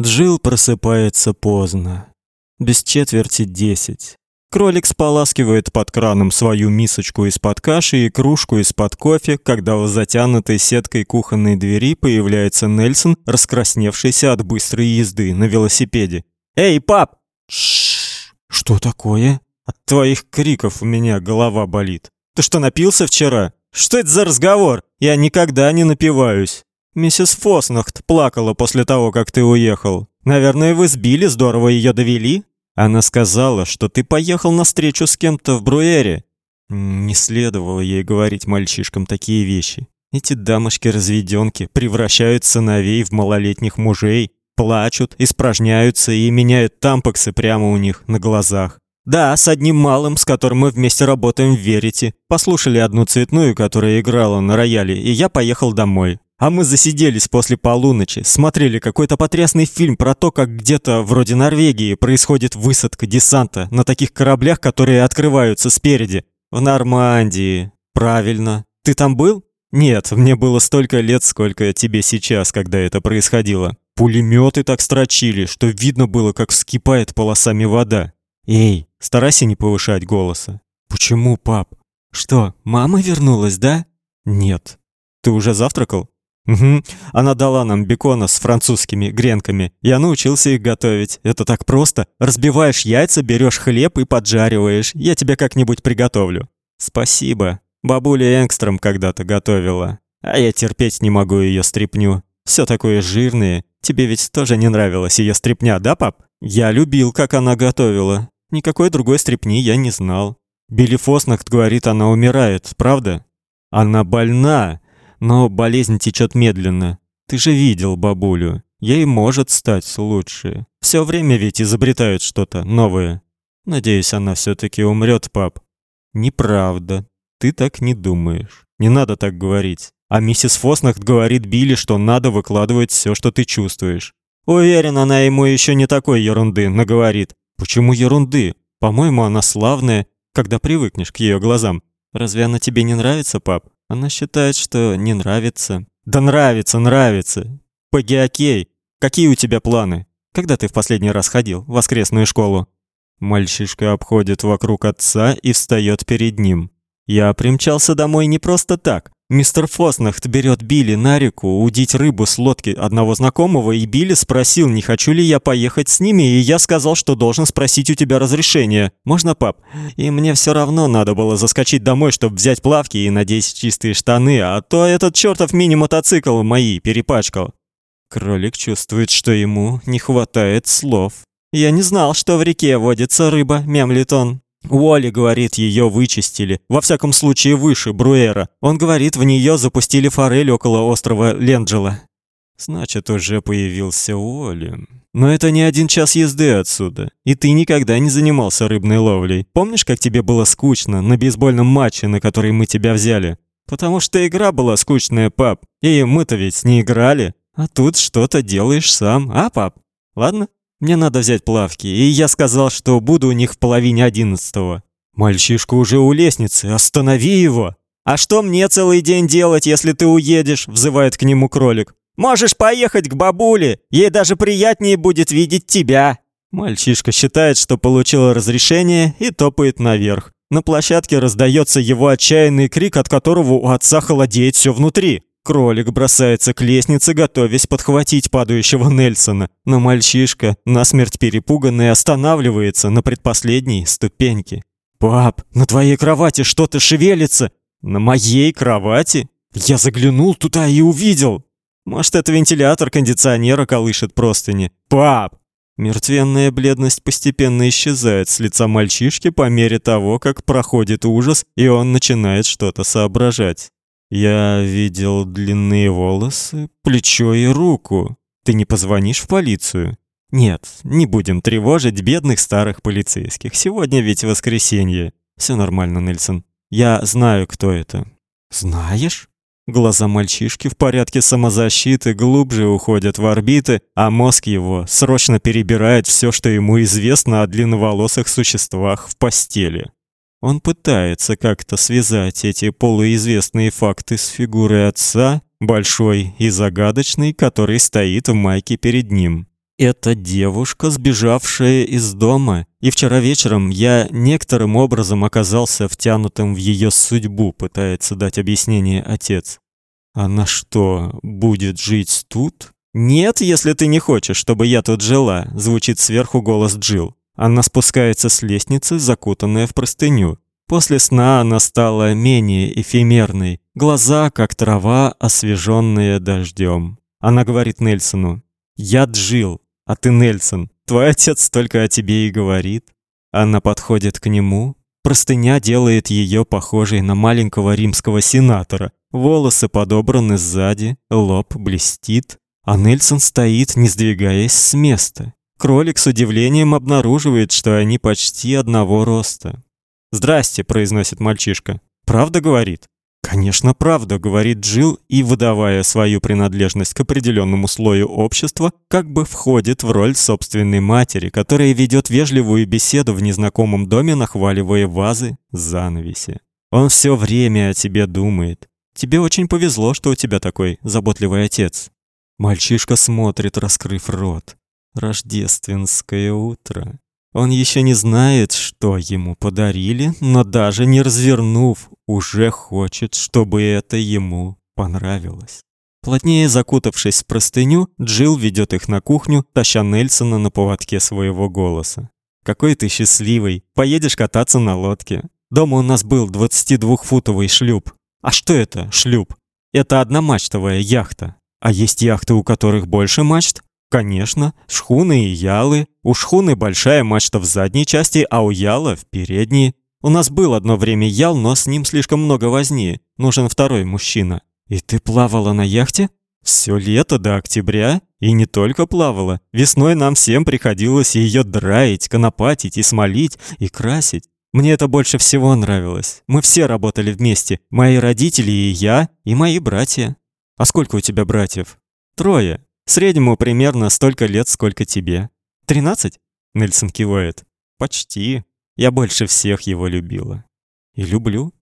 Джил просыпается поздно. Без четверти десять. Кролик споласкивает под краном свою мисочку из-под каши и кружку из-под кофе, когда у затянутой сеткой кухонной двери появляется Нельсон, раскрасневшийся от быстрой езды на велосипеде. «Эй, пап!» Шш. Что такое? От твоих криков у меня голова болит. Ты что, напился вчера? Что это за разговор? Я никогда не напиваюсь. Миссис Фоснахт плакала после того, как ты уехал. Наверное, вы сбили, здорово ее довели. Она сказала, что ты поехал на встречу с кем-то в Бруэре. Не следовало ей говорить мальчишкам такие вещи. Эти дамочки-разведёнки превращают сыновей в малолетних мужей, плачут, испражняются и меняют тампоксы прямо у них на глазах. Да, с одним малым, с которым мы вместе работаем в Верите. Послушали одну цветную, которая играла на рояле, и я поехал домой. А мы засиделись после полуночи, смотрели какой-то потрясный фильм про то, как где-то вроде Норвегии происходит высадка десанта на таких кораблях, которые открываются спереди. В Нормандии. Правильно. Ты там был? Нет, мне было столько лет, сколько тебе сейчас, когда это происходило. Пулеметы так строчили, что видно было, как вскипает полосами вода. Эй, старайся не повышать голоса. Почему, пап? Что, мама вернулась, да? Нет. Ты уже завтракал? Угу. Она дала нам бекона с французскими гренками. Я научился их готовить. Это так просто. Разбиваешь яйца, берешь хлеб и поджариваешь. Я тебе как-нибудь приготовлю. Спасибо. Бабуля Энгстром когда-то готовила. А я терпеть не могу ее стряпню. Все такое жирное. Тебе ведь тоже не нравилась ее стряпня, да, пап? Я любил, как она готовила. Никакой другой стряпни я не знал. Билли Фоснахт говорит, она умирает, правда? Она больна но болезнь течет медленно. Ты же видел бабулю. Ей может стать лучше. Все время ведь изобретают что-то новое. Надеюсь, она все таки умрет, пап. Неправда. Ты так не думаешь. Не надо так говорить. А миссис Фоснахт говорит Билли, что надо выкладывать все, что ты чувствуешь. Уверен, она ему еще не такой ерунды наговорит. Почему ерунды? По-моему, она славная, когда привыкнешь к ее глазам. Разве она тебе не нравится, пап? Она считает, что не нравится. Да нравится, нравится. Пегги, окей. Какие у тебя планы? Когда ты в последний раз ходил в воскресную школу? Мальчишка обходит вокруг отца и встает перед ним. Я примчался домой не просто так. Мистер Фоснахт берет Билли на реку удить рыбу с лодки одного знакомого, и Билли спросил, не хочу ли я поехать с ними, и я сказал, что должен спросить у тебя разрешение. Можно, пап? И мне все равно надо было заскочить домой, чтобы взять плавки и надеть чистые штаны, а то этот чертов мини-мотоцикл мои перепачкал. Кролик чувствует, что ему не хватает слов. Я не знал, что в реке водится рыба, мямлит он. Уолли говорит, ее вычистили. Во всяком случае, выше Бруэра. Он говорит, в нее запустили форель около острова Ленджела. Значит, уже появился Уолли. Но это не один час езды отсюда. И ты никогда не занимался рыбной ловлей. Помнишь, как тебе было скучно на бейсбольном матче, на который мы тебя взяли? Потому что игра была скучная, пап. И мы-то ведь не играли. А тут что-то делаешь сам, а, пап? Ладно? Мне надо взять плавки, и я сказал, что буду у них в половине одиннадцатого. Мальчишка уже у лестницы, останови его. А что мне целый день делать, если ты уедешь? взывает к нему кролик. Можешь поехать к бабуле, ей даже приятнее будет видеть тебя. Мальчишка считает, что получил разрешение и топает наверх. На площадке раздается его отчаянный крик, от которого у отца холодеет все внутри. Кролик бросается к лестнице, готовясь подхватить падающего Нельсона, но мальчишка, насмерть перепуганный, останавливается на предпоследней ступеньке. «Пап, на твоей кровати что-то шевелится!» «На моей кровати?» Я заглянул туда и увидел. Может, это вентилятор кондиционера колышет простыни. «Пап!» Мертвенная бледность постепенно исчезает с лица мальчишки по мере того, как проходит ужас, и он начинает что-то соображать. Я видел длинные волосы, плечо и руку. Ты не позвонишь в полицию? Нет, не будем тревожить бедных старых полицейских. Сегодня ведь воскресенье. Все нормально, Нельсон. Я знаю, кто это. Знаешь? Глаза мальчишки в порядке самозащиты глубже уходят в орбиты, а мозг его срочно перебирает все, что ему известно о длинноволосых существах в постели. Он пытается как-то связать эти полуизвестные факты с фигурой отца, большой и загадочной, который стоит в майке перед ним. Это девушка, сбежавшая из дома, и вчера вечером я некоторым образом оказался втянутым в ее судьбу, пытается дать объяснение отец. Она что, будет жить тут? Нет, если ты не хочешь, чтобы я тут жила, звучит сверху голос Джил. Она спускается с лестницы, закутанная в простыню. После сна она стала менее эфемерной, глаза как трава, освеженные дождем. Она говорит Нельсону: "Я Джил, а ты Нельсон. Твой отец только о тебе и говорит". Она подходит к нему. Простыня делает ее похожей на маленького римского сенатора. Волосы подобраны сзади, лоб блестит, а Нельсон стоит, не сдвигаясь с места. Кролик с удивлением обнаруживает, что они почти одного роста. "Здрасте", произносит мальчишка. "Правда говорит?" Конечно, правда, говорит Джил и выдавая свою принадлежность к определенному слою общества, как бы входит в роль собственной матери, которая ведет вежливую беседу в незнакомом доме, нахваливая вазы, занавеси. Он все время о тебе думает. Тебе очень повезло, что у тебя такой заботливый отец. Мальчишка смотрит, раскрыв рот. Рождественское утро. Он еще не знает, что ему подарили, но даже не развернув, уже хочет, чтобы это ему понравилось. Плотнее закутавшись в простыню, Джил ведет их на кухню, таща Нельсона на поводке своего голоса. Какой ты счастливый. Поедешь кататься на лодке. Дома у нас был 22-футовый шлюп. А что это, шлюп? Это одномачтовая яхта. А есть яхты, у которых больше мачт? Конечно, шхуны и ялы. У шхуны большая мачта в задней части, а у яла в передней. У нас был одно время ял, но с ним слишком много возни. Нужен второй мужчина. И ты плавала на яхте? Все лето до октября, и не только плавала. Весной нам всем приходилось ее драить, конопатить и смолить и красить. Мне это больше всего нравилось. Мы все работали вместе. Мои родители и я, и мои братья. А сколько у тебя братьев? Трое. Среднему примерно столько лет, сколько тебе. Тринадцать? Нельсон кивает. Почти. Я больше всех его любила. И люблю.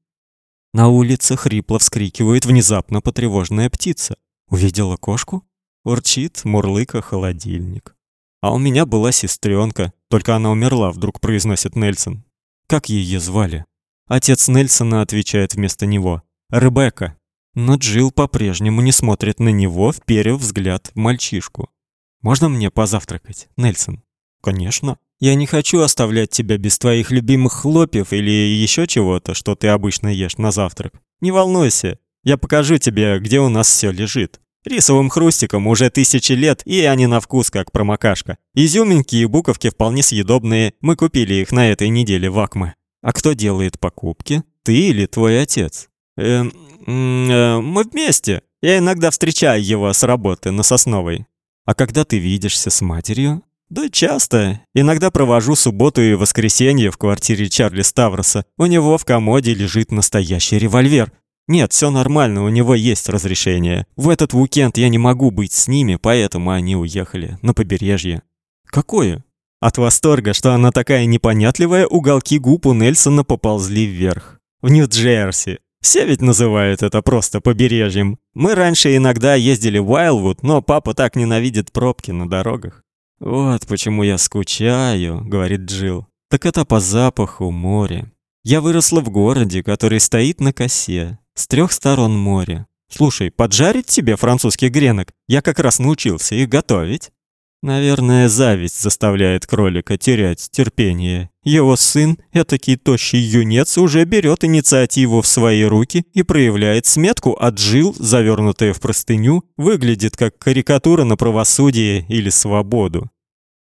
На улице хрипло вскрикивает внезапно потревоженная птица. Увидела кошку? Урчит, мурлыка холодильник. А у меня была сестренка, только она умерла, вдруг произносит Нельсон. Как ее звали? Отец Нельсона отвечает вместо него. Ребекка. Но Джилл по-прежнему не смотрит на него, вперев взгляд в мальчишку. «Можно мне позавтракать, Нельсон?» «Конечно. Я не хочу оставлять тебя без твоих любимых хлопьев или еще чего-то, что ты обычно ешь на завтрак. Не волнуйся, я покажу тебе, где у нас все лежит. Рисовым хрустиком уже тысячи лет, и они на вкус как промокашка. Изюминки и буковки вполне съедобные, мы купили их на этой неделе в Акме. А кто делает покупки? Ты или твой отец? Эм, э, мы вместе. Я иногда встречаю его с работы на Сосновой. А когда ты видишься с матерью? Да часто. Иногда провожу субботу и воскресенье в квартире Чарли Ставроса. У него в комоде лежит настоящий револьвер. Нет, все нормально, у него есть разрешение. В этот уикенд я не могу быть с ними, поэтому они уехали на побережье. Какое? От восторга, что она такая непонятливая, уголки губ у Нельсона поползли вверх. В Нью-Джерси. Все ведь называют это просто побережьем. Мы раньше иногда ездили в Уайлвуд, но папа так ненавидит пробки на дорогах. Вот почему я скучаю, говорит Джил. Так это по запаху моря. Я выросла в городе, который стоит на косе, с трех сторон море. Слушай, поджарить тебе французских гренок? Я как раз научился их готовить. Наверное, зависть заставляет кролика терять терпение. Его сын, этакий тощий юнец, уже берет инициативу в свои руки и проявляет сметку, а Джил, завернутая в простыню, выглядит как карикатура на правосудие или свободу.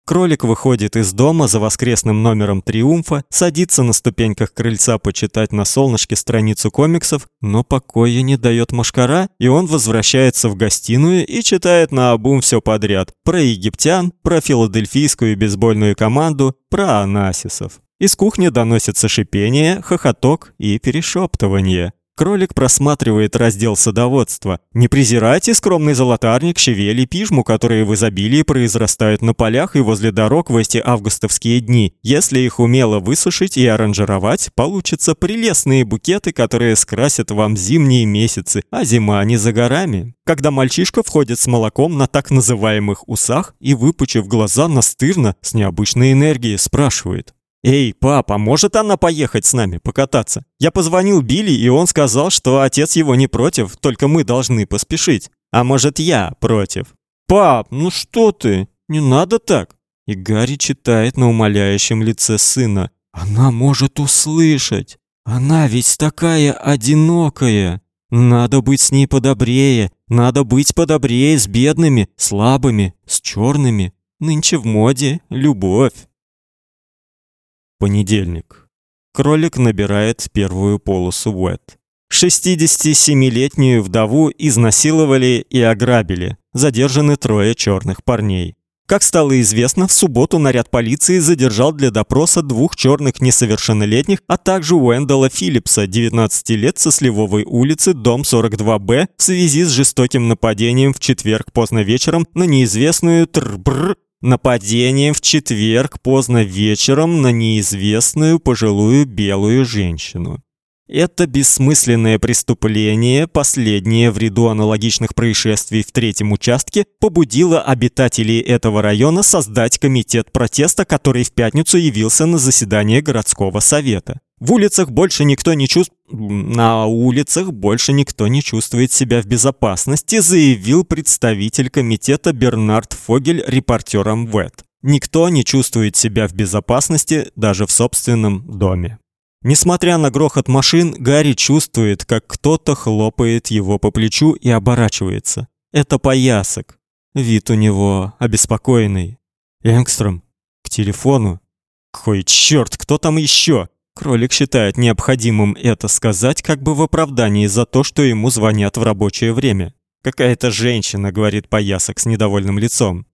Кролик выходит из дома за воскресным номером Триумфа, садится на ступеньках крыльца почитать на солнышке страницу комиксов, но покоя не дает машкара, и он возвращается в гостиную и читает на обум все подряд: про египтян, про филадельфийскую бейсбольную команду, про анасисов. Из кухни доносится шипение, хохоток и перешептывание. Кролик просматривает раздел садоводства. Не презирайте скромный золотарник, щавель пижму, которые в изобилии произрастают на полях и возле дорог в эти августовские дни. Если их умело высушить и аранжировать, получатся прелестные букеты, которые скрасят вам зимние месяцы, а зима не за горами. Когда мальчишка входит с молоком на так называемых усах и, выпучив глаза настырно, с необычной энергией спрашивает. «Эй, папа, может она поехать с нами покататься? Я позвонил Билли, и он сказал, что отец его не против, только мы должны поспешить. А может, я против?» «Пап, ну что ты? Не надо так!» И Гарри читает на умоляющем лице сына. «Она может услышать! Она ведь такая одинокая! Надо быть с ней подобрее, надо быть подобрее с бедными, слабыми, с черными. Нынче в моде любовь!» Понедельник. Кролик набирает первую полосу Уэт. 67-летнюю вдову изнасиловали и ограбили. Задержаны трое черных парней. Как стало известно, в субботу наряд полиции задержал для допроса двух черных несовершеннолетних, а также Уэндала Филлипса, 19 лет, со Сливовой улицы, дом 42Б, в связи с жестоким нападением в четверг поздно вечером на неизвестную Трбр нападением в четверг поздно вечером на неизвестную пожилую белую женщину. Это бессмысленное преступление, последнее в ряду аналогичных происшествий в третьем участке, побудило обитателей этого района создать комитет протеста, который в пятницу явился на заседание городского совета. В улицах больше никто не чувствует на улицах больше никто не чувствует себя в безопасности, заявил представитель комитета Бернард Фогель репортерам ВЭТ. Никто не чувствует себя в безопасности даже в собственном доме. Несмотря на грохот машин, Гарри чувствует, как кто-то хлопает его по плечу и оборачивается. Это поясок. Вид у него обеспокоенный. Энгстром к телефону. Какой черт, кто там еще? Кролик считает необходимым это сказать как бы в оправдании за то, что ему звонят в рабочее время. Какая-то женщина, говорит поясок с недовольным лицом.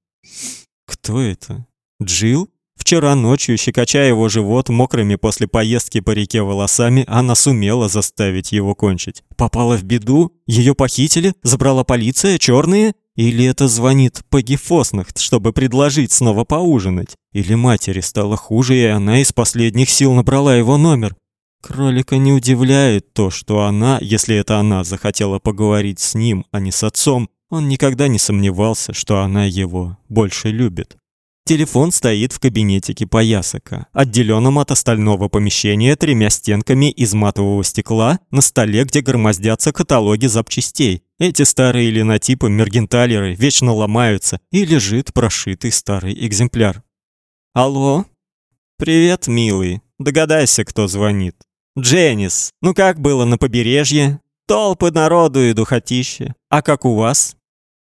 Кто это? Джил? Вчера ночью, щекоча его живот мокрыми после поездки по реке волосами, она сумела заставить его кончить. Попала в беду? Ее похитили? Забрала полиция? Черные? Или это звонит Пегги Фоснахт, чтобы предложить снова поужинать? Или матери стало хуже, и она из последних сил набрала его номер? Кролика не удивляет то, что она, если это она захотела поговорить с ним, а не с отцом, он никогда не сомневался, что она его больше любит. Телефон стоит в кабинетике поясака, отделенном от остального помещения тремя стенками из матового стекла, на столе, где громоздятся каталоги запчастей. Эти старые линотипы мергенталеры вечно ломаются, и лежит прошитый старый экземпляр. Алло? Привет, милый. Догадайся, кто звонит. Дженнис. Ну как было на побережье? Толпы народу и духотище. А как у вас?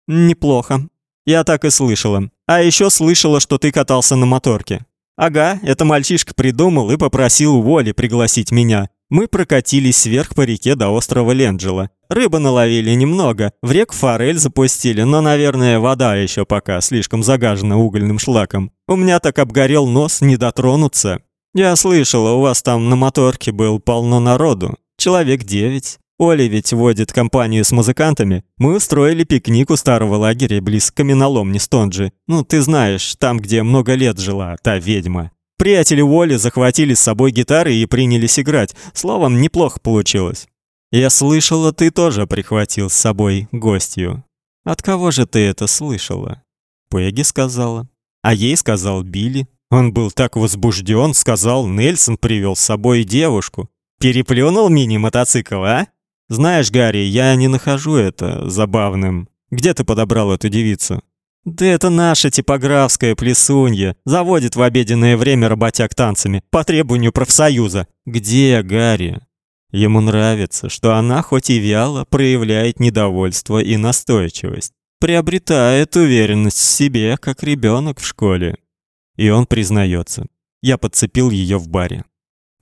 Неплохо. Я так и слышала. А еще слышала, что ты катался на моторке. Ага, это мальчишка придумал и попросил Уолли пригласить меня. Мы прокатились вверх по реке до острова Ленджела. Рыбы наловили немного, в рек форель запустили, но, наверное, вода еще пока слишком загажена угольным шлаком. У меня так обгорел нос, не дотронуться. Я слышала, у вас там на моторке был полно народу. Человек девять. Оля ведь водит компанию с музыкантами. Мы устроили пикник у старого лагеря близ каменоломни Стонджи. Ну, ты знаешь, там, где много лет жила та ведьма. Приятели Оли захватили с собой гитары и принялись играть. Словом, неплохо получилось. Я слышала, ты тоже прихватил с собой гостью. От кого же ты это слышала? Пегги сказала. А ей сказал Билли. Он был так возбужден, сказал, Нельсон привел с собой девушку. Переплюнул мини-мотоцикл, а? Знаешь, Гарри, я не нахожу это забавным. Где ты подобрал эту девицу? Да это наша типографская плесунья. Заводит в обеденное время работяг танцами по требованию профсоюза. Где, Гарри? Ему нравится, что она хоть и вяло проявляет недовольство и настойчивость, приобретает уверенность в себе, как ребенок в школе. И он признается. Я подцепил ее в баре.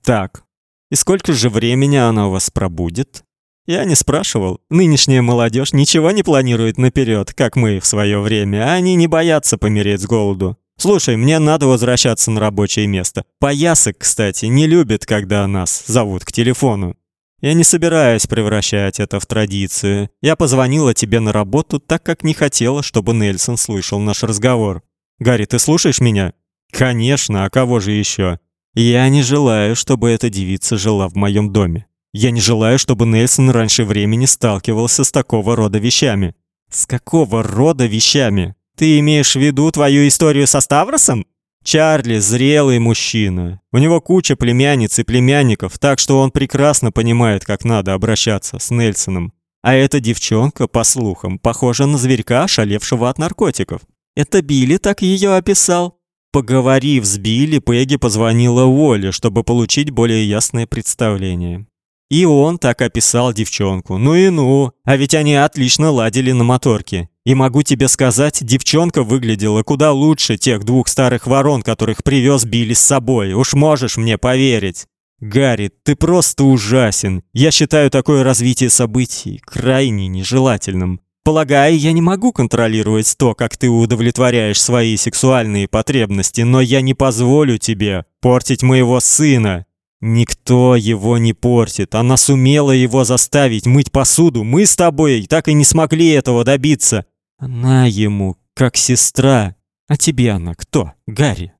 Так. И сколько же времени она у вас пробудет? Я не спрашивал. Нынешняя молодежь ничего не планирует наперед, как мы в свое время. Они не боятся помереть с голоду. Слушай, мне надо возвращаться на рабочее место. Поясок, кстати, не любит, когда нас зовут к телефону. Я не собираюсь превращать это в традицию. Я позвонила тебе на работу, так как не хотела, чтобы Нельсон слышал наш разговор. Гарри, ты слушаешь меня? Конечно, а кого же еще? Я не желаю, чтобы эта девица жила в моем доме. Я не желаю, чтобы Нельсон раньше времени сталкивался с такого рода вещами. С какого рода вещами? Ты имеешь в виду твою историю со Ставросом? Чарли зрелый мужчина. У него куча племянниц и племянников, так что он прекрасно понимает, как надо обращаться с Нельсоном. А эта девчонка, по слухам, похожа на зверька, шалевшего от наркотиков. Это Билли так ее описал. Поговорив с Билли, Пегги позвонила Уолле, чтобы получить более ясное представление. И он так описал девчонку. Ну и ну, а ведь они отлично ладили на моторке. И могу тебе сказать, девчонка выглядела куда лучше тех двух старых ворон, которых привез Билли с собой. Уж можешь мне поверить. Гарри, ты просто ужасен. Я считаю такое развитие событий крайне нежелательным. Полагаю, я не могу контролировать то, как ты удовлетворяешь свои сексуальные потребности, но я не позволю тебе портить моего сына. Никто его не портит. Она сумела его заставить мыть посуду. Мы с тобой так и не смогли этого добиться. Она ему как сестра. А тебе она кто? Гарри.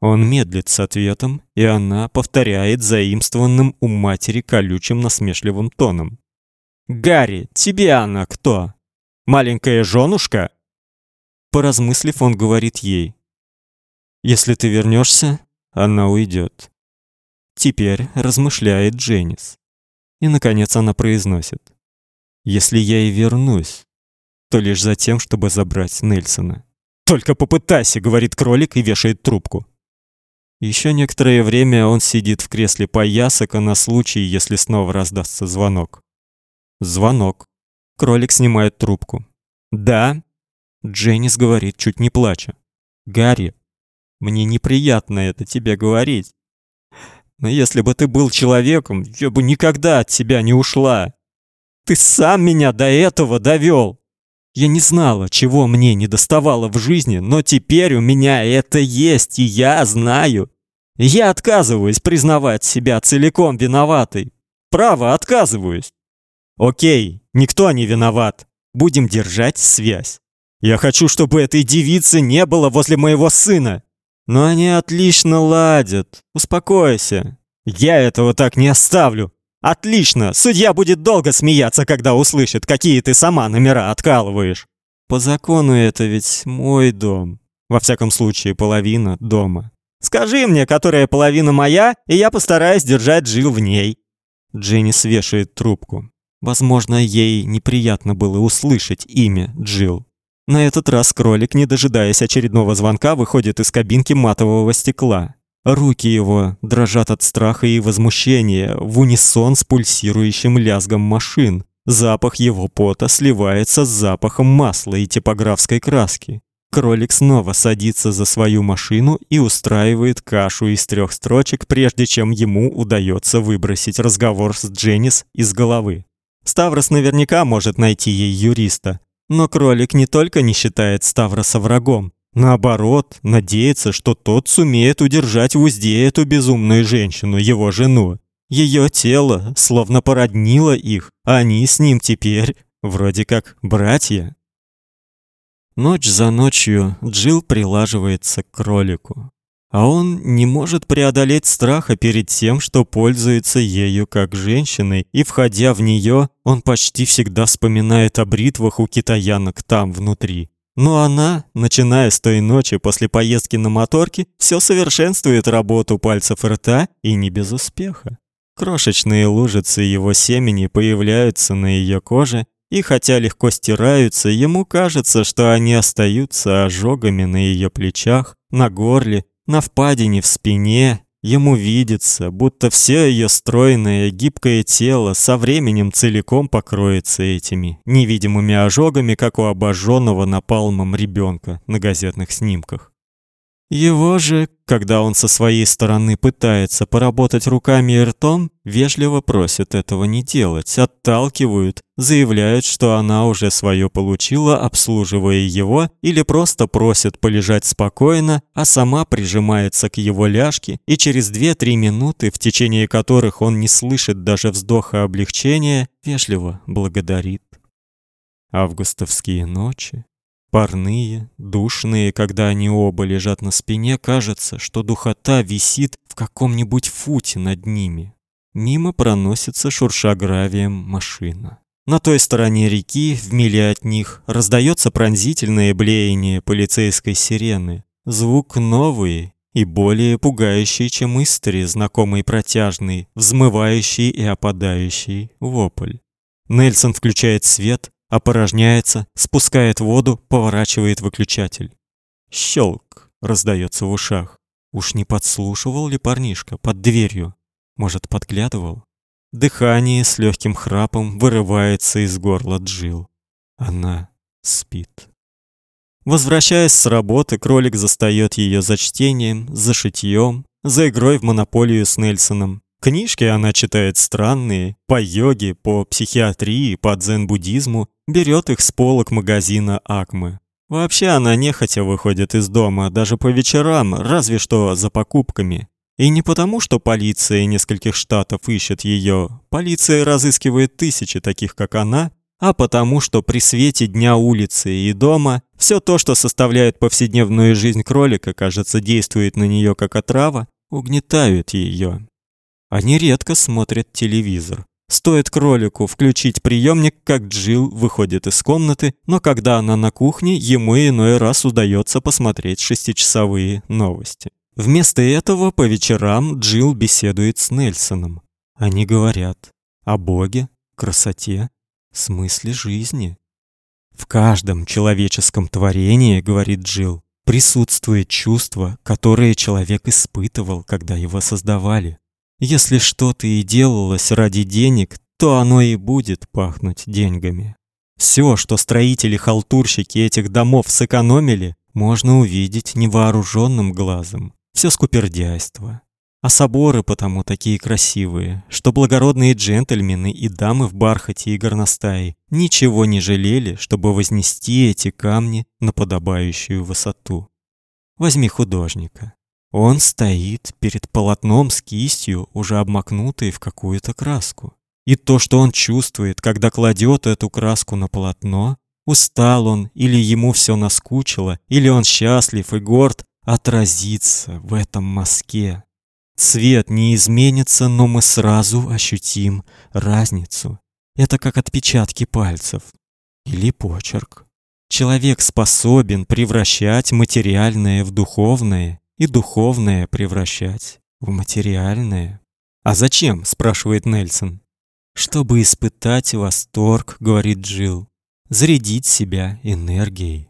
Он медлит с ответом, и она повторяет заимствованным у матери колючим насмешливым тоном. Гарри, тебе она кто? Маленькая женушка? Поразмыслив, он говорит ей: Если ты вернешься, она уйдет. Теперь размышляет Дженнис. И наконец она произносит: Если я и вернусь, то лишь за тем, чтобы забрать Нельсона. Только попытайся, говорит кролик и вешает трубку. Еще некоторое время он сидит в кресле поясака на случай, если снова раздастся звонок. Звонок. Кролик снимает трубку. Да. Дженнис говорит, чуть не плача. Гарри, мне неприятно это тебе говорить. Но если бы ты был человеком, я бы никогда от тебя не ушла. Ты сам меня до этого довел. Я не знала, чего мне не доставало в жизни, но теперь у меня это есть, и я знаю. Я отказываюсь признавать себя целиком виноватой. Право, отказываюсь. Окей, никто не виноват. Будем держать связь. Я хочу, чтобы этой девицы не было возле моего сына. Но они отлично ладят. Успокойся. Я этого так не оставлю. Отлично! Судья будет долго смеяться, когда услышит, какие ты сама номера откалываешь. По закону это ведь мой дом. Во всяком случае, половина дома. Скажи мне, которая половина моя, и я постараюсь держать Джил в ней. Дженни свешивает трубку. Возможно, ей неприятно было услышать имя Джил. На этот раз кролик, не дожидаясь очередного звонка, выходит из кабинки матового стекла. Руки его дрожат от страха и возмущения в унисон с пульсирующим лязгом машин. Запах его пота сливается с запахом масла и типографской краски. Кролик снова садится за свою машину и устраивает кашу из трех строчек, прежде чем ему удается выбросить разговор с Дженнис из головы. Ставрос наверняка может найти ей юриста, но кролик не только не считает Ставроса врагом, Наоборот, надеется, что тот сумеет удержать в узде эту безумную женщину, его жену. Ее тело словно породнило их, а они с ним теперь вроде как братья. Ночь за ночью Джил прилаживается к кролику, а он не может преодолеть страха перед тем, что пользуется ею как женщиной, и входя в нее, он почти всегда вспоминает о бритвах у китаянок там внутри. Но она, начиная с той ночи после поездки на моторке, все совершенствует работу пальцев рта и не без успеха. Крошечные лужицы его семени появляются на ее коже, и хотя легко стираются, ему кажется, что они остаются ожогами на ее плечах, на горле, на впадине в спине Ему видится, будто все ее стройное, гибкое тело со временем целиком покроется этими невидимыми ожогами, как у обожженного напалмом ребенка на газетных снимках. Его же, когда он со своей стороны пытается поработать руками и ртом, вежливо просят этого не делать, отталкивают, заявляют, что она уже свое получила, обслуживая его, или просто просят полежать спокойно, а сама прижимается к его ляжке и через 2-3 минуты, в течение которых он не слышит даже вздоха облегчения, вежливо благодарит. Августовские ночи Парные, душные, когда они оба лежат на спине, кажется, что духота висит в каком-нибудь футе над ними. Мимо проносится шурша гравием машина. На той стороне реки, в миле от них, раздается пронзительное блеяние полицейской сирены. Звук новый и более пугающий, чем истори, знакомый протяжный, взмывающий и опадающий вопль. Нельсон включает свет, опорожняется, спускает воду, поворачивает выключатель. Щелк раздается в ушах. Уж не подслушивал ли парнишка под дверью? Может, подглядывал? Дыхание с легким храпом вырывается из горла Джил. Она спит. Возвращаясь с работы, кролик застаёт её за чтением, за шитьём, за игрой в монополию с Нельсоном. Книжки она читает странные, по йоге, по психиатрии, по дзен-буддизму, берет их с полок магазина Акмы. Вообще она нехотя выходит из дома, даже по вечерам, разве что за покупками. И не потому, что полиция нескольких штатов ищет ее, полиция разыскивает тысячи таких, как она, а потому, что при свете дня улицы и дома все то, что составляет повседневную жизнь кролика, кажется, действует на нее как отрава, угнетают ее. Они редко смотрят телевизор. Стоит кролику включить приемник, как Джил выходит из комнаты, но когда она на кухне, ему иной раз удается посмотреть шестичасовые новости. Вместо этого по вечерам Джил беседует с Нельсоном. Они говорят о Боге, красоте, смысле жизни. В каждом человеческом творении, говорит Джил, присутствует чувство, которое человек испытывал, когда его создавали. Если что-то и делалось ради денег, то оно и будет пахнуть деньгами. Все, что строители-халтурщики этих домов сэкономили, можно увидеть невооруженным глазом. Все скупердяйство. А соборы потому такие красивые, что благородные джентльмены и дамы в бархате и горностае ничего не жалели, чтобы вознести эти камни на подобающую высоту. Возьми художника. Он стоит перед полотном с кистью, уже обмакнутой в какую-то краску. И то, что он чувствует, когда кладет эту краску на полотно, устал он или ему все наскучило, или он счастлив и горд, отразится в этом мазке. Цвет не изменится, но мы сразу ощутим разницу. Это как отпечатки пальцев или почерк. Человек способен превращать материальное в духовное и духовное превращать в материальное. А зачем, спрашивает Нельсон. Чтобы испытать восторг, говорит Джил, зарядить себя энергией.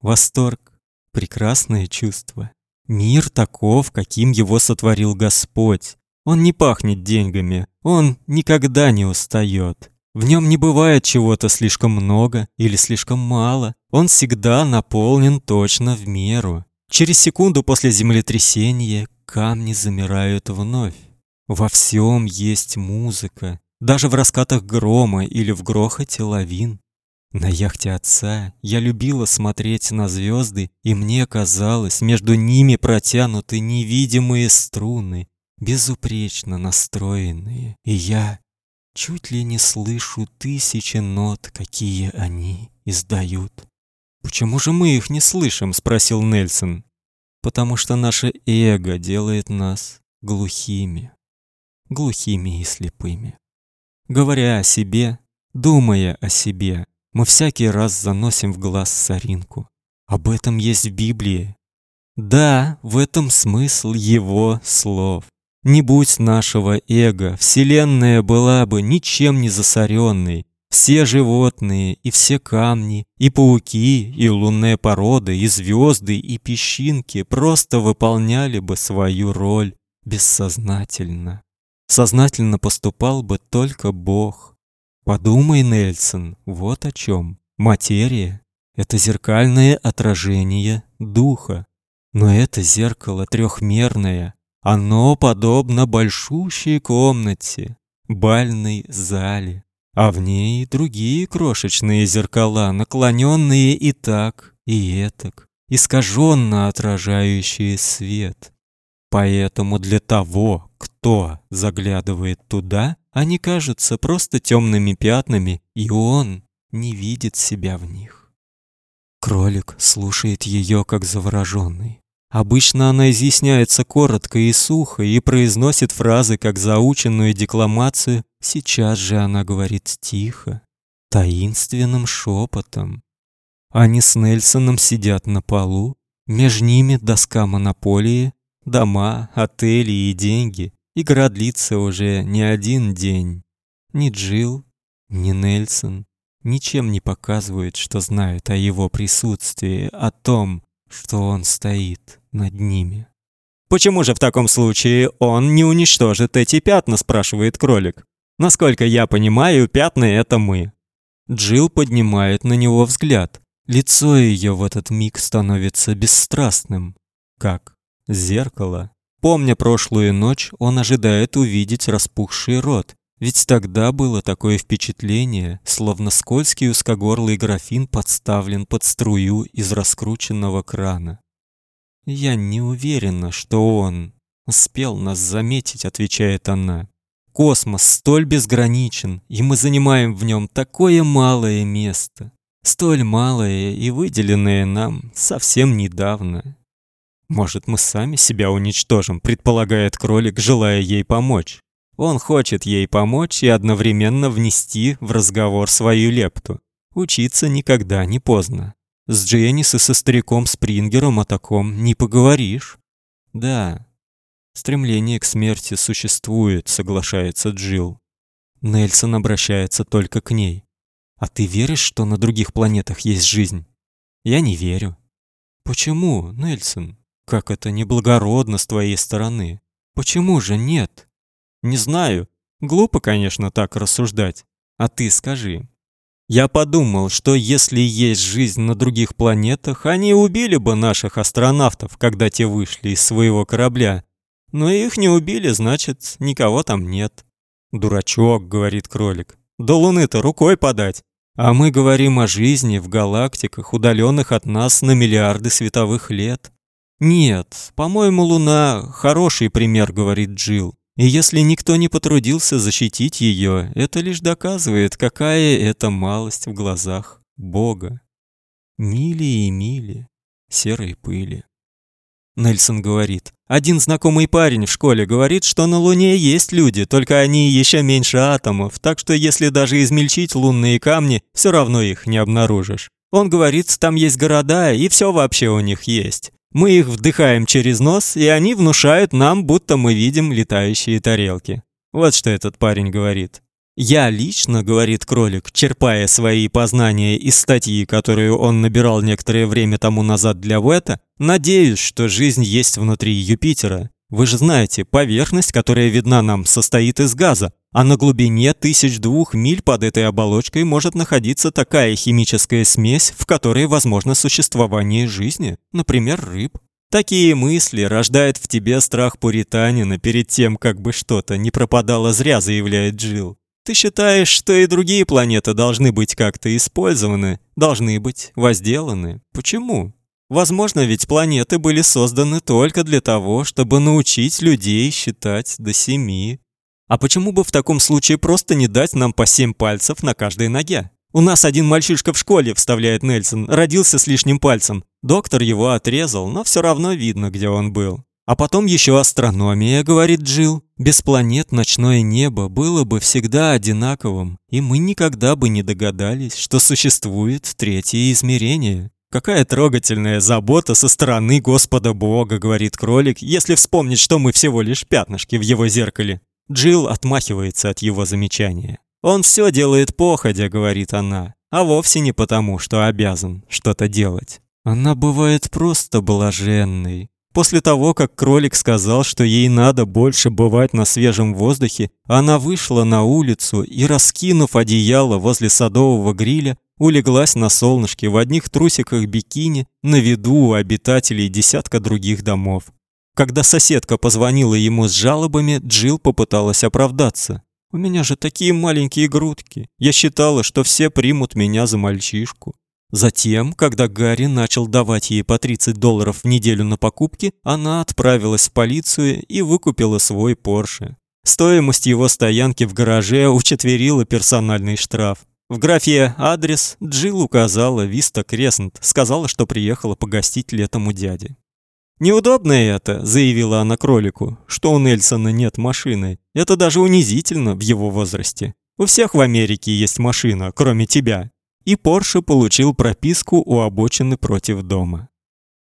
Восторг прекрасное чувство. Мир таков, каким его сотворил Господь. Он не пахнет деньгами, он никогда не устает. В нем не бывает чего-то слишком много или слишком мало. Он всегда наполнен точно в меру. Через секунду после землетрясения камни замирают вновь. Во всем есть музыка, даже в раскатах грома или в грохоте лавин. На яхте отца я любила смотреть на звезды, и мне казалось, между ними протянуты невидимые струны, безупречно настроенные, и я чуть ли не слышу тысячи нот, какие они издают. Почему же мы их не слышим, спросил Нельсон. Потому что наше эго делает нас глухими, глухими и слепыми. Говоря о себе, думая о себе, мы всякий раз заносим в глаз соринку. Об этом есть в Библии. Да, в этом смысл его слов. Не будь нашего эго, вселенная была бы ничем не засоренной, все животные и все камни, и пауки, и лунная порода, и звезды, и песчинки просто выполняли бы свою роль бессознательно. Сознательно поступал бы только Бог. Подумай, Нельсон, вот о чем. Материя — это зеркальное отражение духа. Но это зеркало трехмерное, оно подобно большущей комнате, бальной зале, а в ней другие крошечные зеркала, наклоненные и так, и этак, искаженно отражающие свет. Поэтому для того, кто заглядывает туда, они кажутся просто темными пятнами, и он не видит себя в них. Кролик слушает ее как завороженный. Обычно она изъясняется коротко и сухо и произносит фразы как заученную декламацию. Сейчас же она говорит тихо, таинственным шепотом. Они с Нельсоном сидят на полу, между ними доска монополии, дома, отели и деньги. Игра длится уже не один день. Ни Джил, ни Нельсон ничем не показывают, что знают о его присутствии, о том, что он стоит над ними. Почему же в таком случае он не уничтожит эти пятна, спрашивает кролик. Насколько я понимаю, пятна это мы. Джил поднимает на него взгляд. Лицо ее в этот миг становится бесстрастным, как зеркало. Помня прошлую ночь, он ожидает увидеть распухший рот, ведь тогда было такое впечатление, словно скользкий узкогорлый графин подставлен под струю из раскрученного крана. Я не уверена, что он успел нас заметить, отвечает она. Космос столь безграничен, и мы занимаем в нем такое малое место, столь малое и выделенное нам совсем недавно. Может, мы сами себя уничтожим, предполагает кролик, желая ей помочь. Он хочет ей помочь и одновременно внести в разговор свою лепту. Учиться никогда не поздно. С Дженнис и со стариком Спрингером о таком не поговоришь. Да, стремление к смерти существует, соглашается Джил. Нельсон обращается только к ней. А ты веришь, что на других планетах есть жизнь? Я не верю. Почему, Нельсон? Как это неблагородно с твоей стороны. Почему же нет? Не знаю. Глупо, конечно, так рассуждать. А ты скажи. Я подумал, что если есть жизнь на других планетах, они убили бы наших астронавтов, когда те вышли из своего корабля. Но их не убили, значит, никого там нет. Дурачок, говорит кролик. До Луны-то рукой подать. А мы говорим о жизни в галактиках, удаленных от нас на миллиарды световых лет. Нет, по-моему, Луна хороший пример, говорит Джил. И если никто не потрудился защитить ее, это лишь доказывает, какая это малость в глазах Бога. Мили и мили серой пыли. Нельсон говорит: "Один знакомый парень в школе говорит, что на Луне есть люди, только они еще меньше атомов, так что если даже измельчить лунные камни, все равно их не обнаружишь. Он говорит, там есть города, и все вообще у них есть. Мы их вдыхаем через нос, и они внушают нам, будто мы видим летающие тарелки. Вот что этот парень говорит. Я лично, говорит кролик, черпая свои познания из статьи, которую он набирал некоторое время тому назад для Вета, надеюсь, что жизнь есть внутри Юпитера. Вы же знаете, поверхность, которая видна нам, состоит из газа, а на глубине тысяч двух миль под этой оболочкой может находиться такая химическая смесь, в которой возможно существование жизни, например, рыб. Такие мысли рождают в тебе страх пуританина перед тем, как бы что-то не пропадало зря, заявляет Джил. Ты считаешь, что и другие планеты должны быть как-то использованы, должны быть возделаны. Почему? Возможно, ведь планеты были созданы только для того, чтобы научить людей считать до семи. А почему бы в таком случае просто не дать нам по семь пальцев на каждой ноге? У нас один мальчишка в школе, вставляет Нельсон, родился с лишним пальцем. Доктор его отрезал, но все равно видно, где он был. А потом еще астрономия, говорит Джил. Без планет ночное небо было бы всегда одинаковым, и мы никогда бы не догадались, что существует третье измерение. Какая трогательная забота со стороны Господа Бога, говорит кролик, если вспомнить, что мы всего лишь пятнышки в его зеркале. Джилл отмахивается от его замечания. Он все делает походя, говорит она, а вовсе не потому, что обязан что-то делать. Она бывает просто блаженной. После того, как кролик сказал, что ей надо больше бывать на свежем воздухе, она вышла на улицу и, раскинув одеяло возле садового гриля, улеглась на солнышке в одних трусиках бикини на виду у обитателей десятка других домов. Когда соседка позвонила ему с жалобами, Джилл попыталась оправдаться. У меня же такие маленькие грудки. Я считала, что все примут меня за мальчишку. Затем, когда Гарри начал давать ей по 30 долларов в неделю на покупки, она отправилась в полицию и выкупила свой Порше. Стоимость его стоянки в гараже учетверила персональный штраф. В графе «Адрес» Джилл указала Виста Кресент, сказала, что приехала погостить летом у дяди. «Неудобно это», — заявила она кролику, что у Нельсона нет машины. «Это даже унизительно в его возрасте. У всех в Америке есть машина, кроме тебя». И Порше получил прописку у обочины против дома.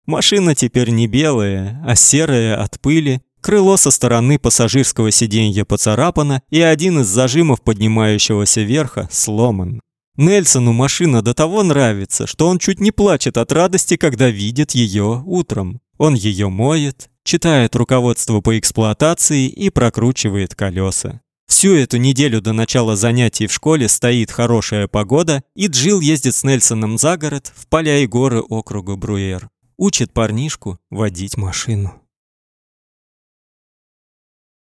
Машина теперь не белая, а серая от пыли, крыло со стороны пассажирского сиденья поцарапано, и один из зажимов поднимающегося верха сломан. Нельсону машина до того нравится, что он чуть не плачет от радости, когда видит ее утром. Он ее моет, читает руководство по эксплуатации и прокручивает колеса. Всю эту неделю до начала занятий в школе стоит хорошая погода, и Джилл ездит с Нельсоном за город в поля и горы округа Бруер. Учит парнишку водить машину.